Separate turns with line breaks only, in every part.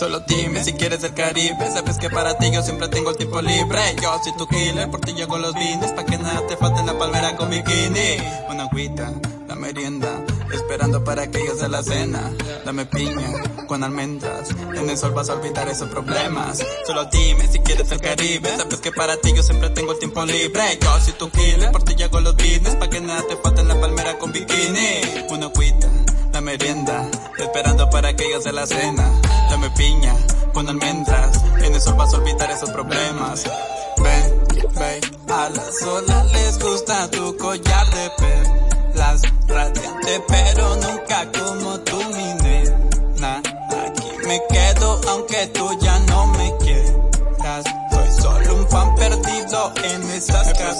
Solo dime si quieres el Caribe, sabes que para ti yo siempre tengo el tiempo libre. Yo soy tu killer, por ti llego los vines, pa' que nada te falte en la palmera con bikini. Una agüita, la merienda, esperando para que llegue la cena. Dame piña con almendras, en el sol vas a olvidar esos problemas. Solo dime si quieres el Caribe, sabes que para ti yo siempre tengo el tiempo libre. Yo soy tu killer, por ti llego los vines, pa' que nada te falte en la palmera con bikini. Una agüita, la merienda, esperando para que llegue la cena. Dame piña con almendras, en el sol vas a olvidar esos problemas. Ven, ven, a las olas les gusta tu collar de perlas radiante, pero nunca como tu mi nena. Aquí me quedo aunque tú ya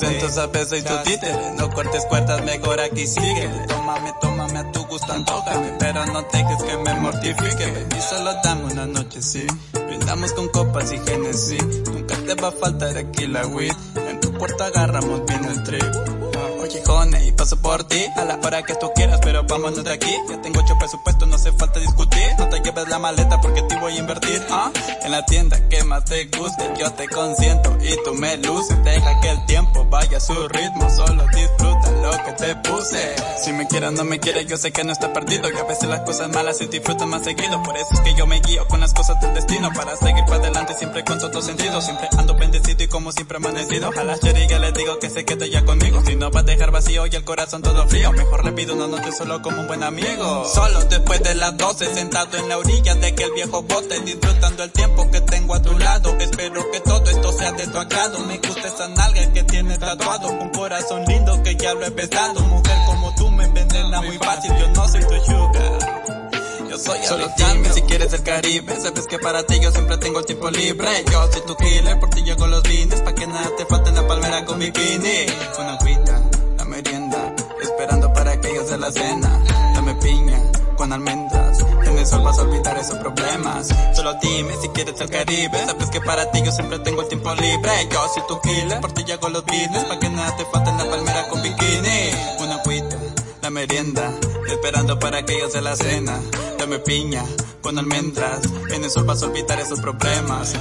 esas Me presento a veces y tu títere. No cortes cuerdas, mejor aquí sigue. Tómame, tómame a tu gusto, antójame. Pero no dejes que me mortifique. Y solo dame una noche, sí. Brindamos con copas y genesis. Nunca te va a faltar aquí la weed. En tu puerta agarramos bien el trip. Oye, honey, paso por ti a la hora que tú quieras, pero vámonos de aquí. Ya tengo ocho presupuestos, no hace falta discutir. No te lleves la maleta porque te voy a invertir. ¿ah? En la tienda que más te guste, yo te consiento y tú me luces. Deja que el tiempo vaya a su ritmo, solo disfruta te puse. Si me quieres, no me quieres, yo sé que no está perdido. Y a veces las cosas malas se disfrutan más seguido. Por eso es que yo me guío con las cosas del destino. Para seguir para adelante siempre con todo sentido. Siempre ando bendecido y como siempre amanecido. A las cherigas les digo que se quede ya conmigo. Si no va a dejar vacío y el corazón todo frío. Mejor le pido una noche solo como un buen amigo. Solo después de las 12, sentado en la orilla de que el viejo bote. Disfrutando el tiempo que tengo a tu lado. Espero que todo esto sea de tu agrado. Me gusta esa nalga que tienes tatuado. Un corazón lindo que ya lo he besado. Mujer como tú me envenena muy fácil. Yo no soy tu sugar. Yo soy Solo dime si quieres el Caribe Sabes que para ti yo siempre tengo el tiempo libre Yo soy tu killer, por ti llego los vines Pa' que nada te falte en la palmera con bikini Una agüita, la merienda Esperando para que llegue la cena Dame piña, con almendras En el sol vas a olvidar esos problemas. Solo dime si quieres el Caribe Sabes que para ti yo siempre tengo el tiempo libre. Yo soy tu killer, por ti llego los vines Pa' que nada te falte en la palmera con bikini. Una agüita, la merienda Esperando para que llegue la cena. Dame piña con almendras, en el sol vas a olvidar esos problemas.